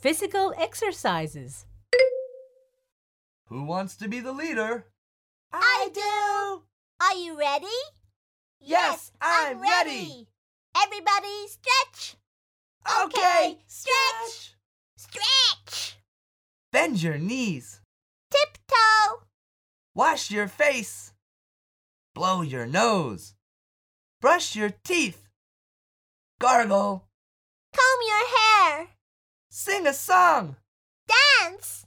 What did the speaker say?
Physical exercises. Who wants to be the leader? I do. Are you ready? Yes, I'm ready. Everybody stretch. Okay, stretch. Stretch. Bend your knees. Tiptoe. Wash your face. Blow your nose. Brush your teeth. Gargle. Sing a song. Dance.